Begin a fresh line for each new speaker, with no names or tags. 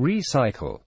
Recycle.